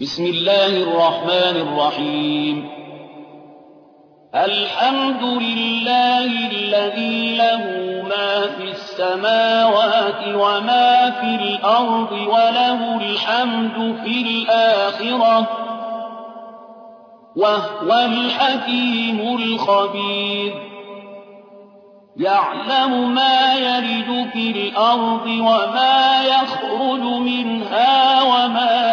بسم الله الرحمن الرحيم. الحمد لله الذي له ما في السماوات وما في الأرض وله الحمد في الآخرة وهو الحكيم الخبير. يعلم ما يلد في الأرض وما يخرج منها وما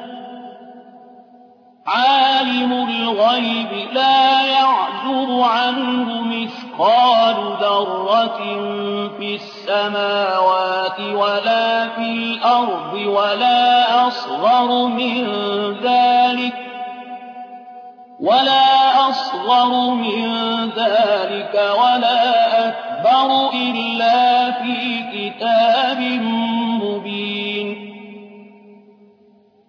عالم الغيب لا يعزب عنه مثقال ذرة في السماوات ولا في الأرض ولا أصغر من ذلك ولا أصغر من ذلك ولا أكبر إلا في كتاب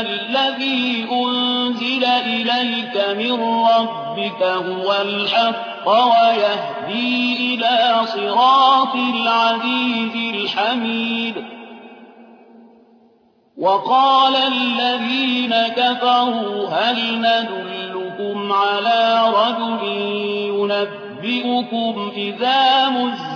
الذي أنزل إليك من ربك هو الحق ويهدي إلى صراط العزيز الحميد. وقال الذين كفروا هل ندلكم على رجل ينبئكم إذا مزقتم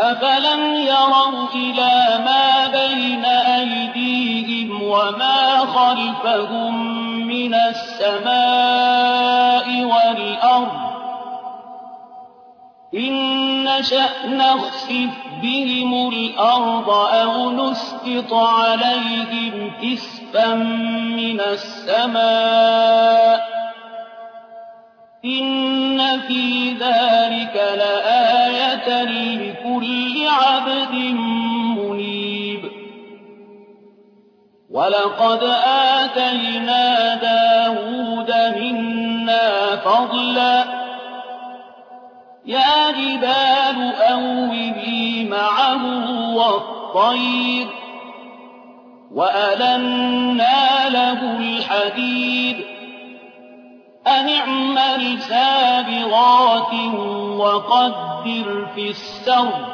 أفلم يروا إلى ما بين أيديهم وما خلفهم من السماء والأرض إن نشأ نخسف بهم الأرض أو نسقط عليهم كسفا من السماء إن في ذلك لآية لكل عبد منيب ولقد آتينا داود منا فضلا يا جبال أوبي معه والطير وألنا له الحديد أن اعمل سابغات وقدر في السرد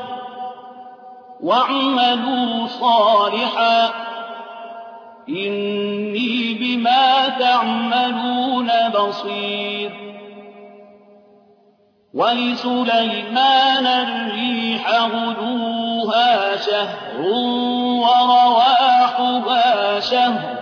واعملوا صالحا إني بما تعملون بصير ولسليمان الريح غدوها شهر ورواحها شهر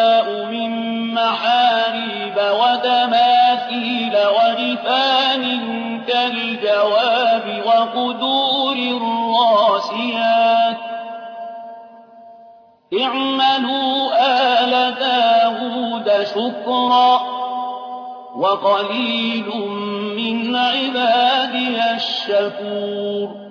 محاريب وتماثيل وجفان كالجواب وقدور الراسيات. اعملوا آل داود شكرا وقليل من عبادي الشكور.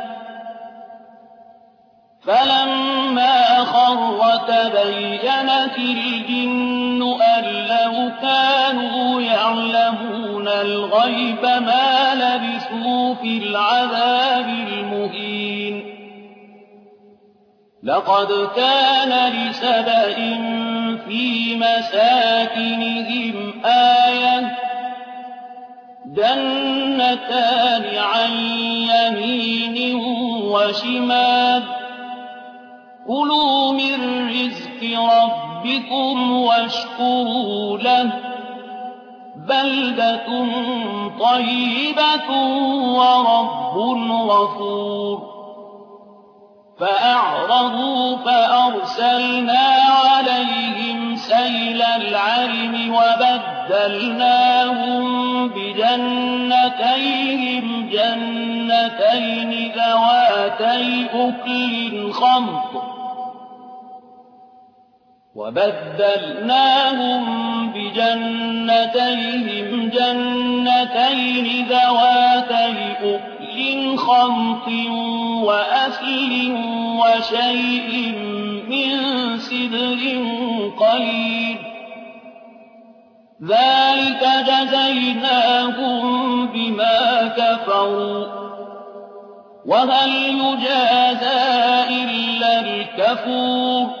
فلما خر تبينت الجن أن لو كانوا يعلمون الغيب ما لبثوا في العذاب المهين لقد كان لسبأ في مساكنهم آية جنتان عن يمين وشمال كلوا من رزق ربكم واشكروا له بلدة طيبة ورب غفور فأعرضوا فأرسلنا عليهم سيل العلم وبدلناهم بجنتيهم جنتين ذواتي أكل خمط وبدلناهم بجنتيهم جنتين ذواتي أكل خمط وأثل وشيء من سدر قليل. ذلك جزيناهم بما كفروا. وهل يجازى إلا الكفور؟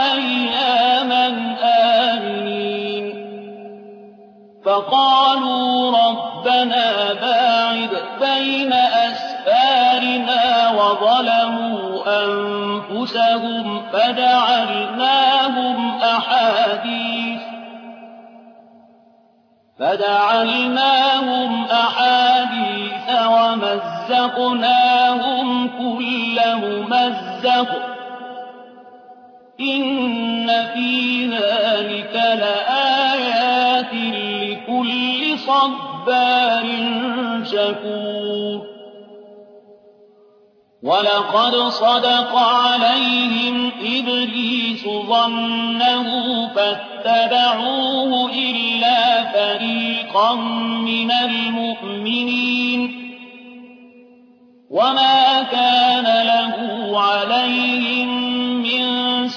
فقالوا ربنا باعد بين أسفارنا وظلموا أنفسهم فجعلناهم أحاديث فجعلناهم أحاديث ومزقناهم كل ممزق إن في ذلك لكل صبار شكور. ولقد صدق عليهم إبليس ظنه فاتبعوه إلا فريقا من المؤمنين. وما كان له عليهم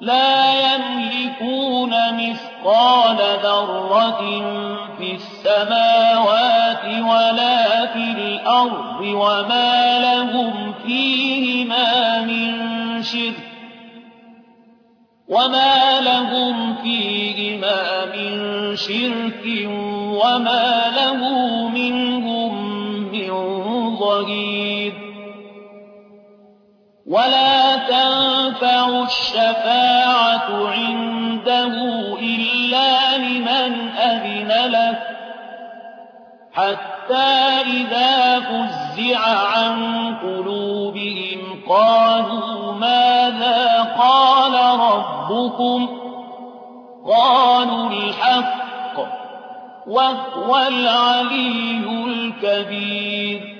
لا يملكون مثقال ذرة في السماوات ولا في الأرض وما لهم فيهما من شرك وما لهم فيهما من شرك وما له منهم تنفع الشفاعة عنده إلا لمن أذن له حتى إذا فزع عن قلوبهم قالوا ماذا قال ربكم قالوا الحق وهو العلي الكبير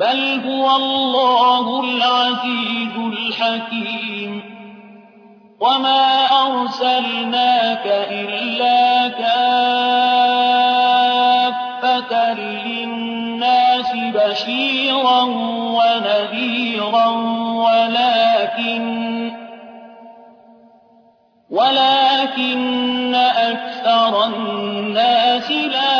بل هو الله العزيز الحكيم وما أرسلناك إلا كافة للناس بشيرا ونذيرا ولكن ولكن أكثر الناس لا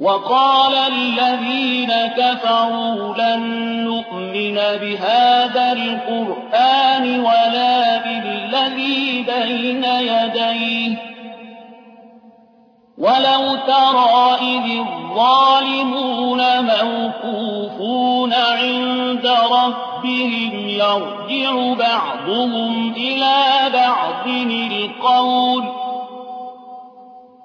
وقال الذين كفروا لن نؤمن بهذا القرآن ولا بالذي بين يديه. ولو ترى إذ الظالمون موقوفون عند ربهم يرجع بعضهم إلى بعض القول.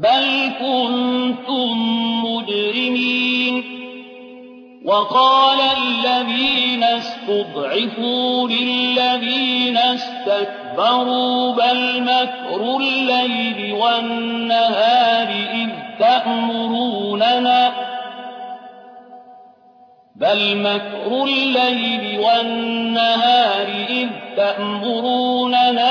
بل كنتم مجرمين وقال الذين استضعفوا للذين استكبروا بل مكر الليل والنهار إذ تأمروننا بل مكر الليل والنهار إذ تأمروننا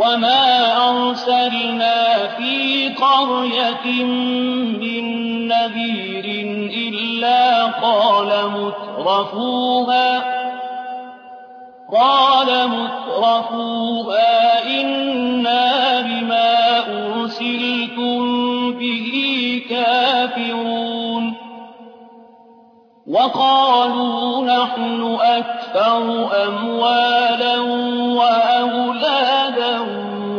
وما أرسلنا في قرية من نذير إلا قال مترفوها قال مترفوها إنا بما أرسلتم به كافرون وقالوا نحن أكثر أموالا وأولادا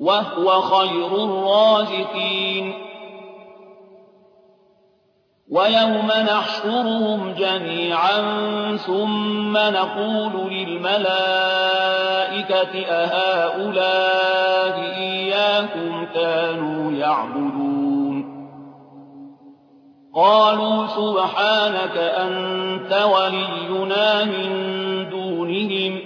وهو خير الرازقين. ويوم نحشرهم جميعا ثم نقول للملائكة أهؤلاء إياكم كانوا يعبدون. قالوا سبحانك أنت ولينا من دونهم.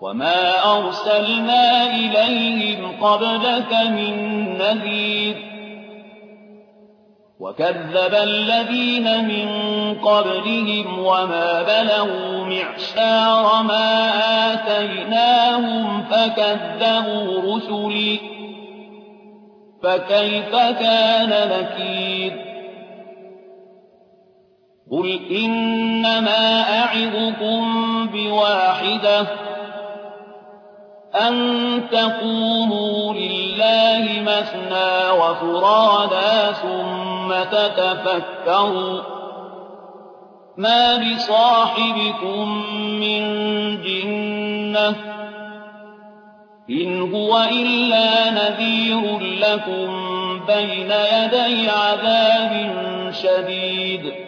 وما أرسلنا إليهم قبلك من نذير وكذب الذين من قبلهم وما بلغوا معشار ما آتيناهم فكذبوا رسلي فكيف كان نكير قل إنما أعظكم بواحدة أن تقوموا لله مثنى وفرادا ثم تتفكروا ما بصاحبكم من جنة إن هو إلا نذير لكم بين يدي عذاب شديد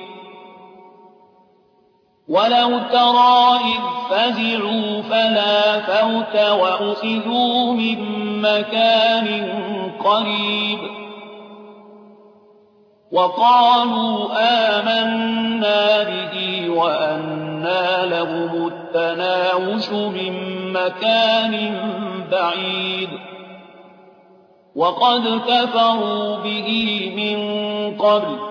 ولو ترى إذ فزعوا فلا فوت وأخذوا من مكان قريب وقالوا آمنا به وأنا لهم التناوش من مكان بعيد وقد كفروا به من قبل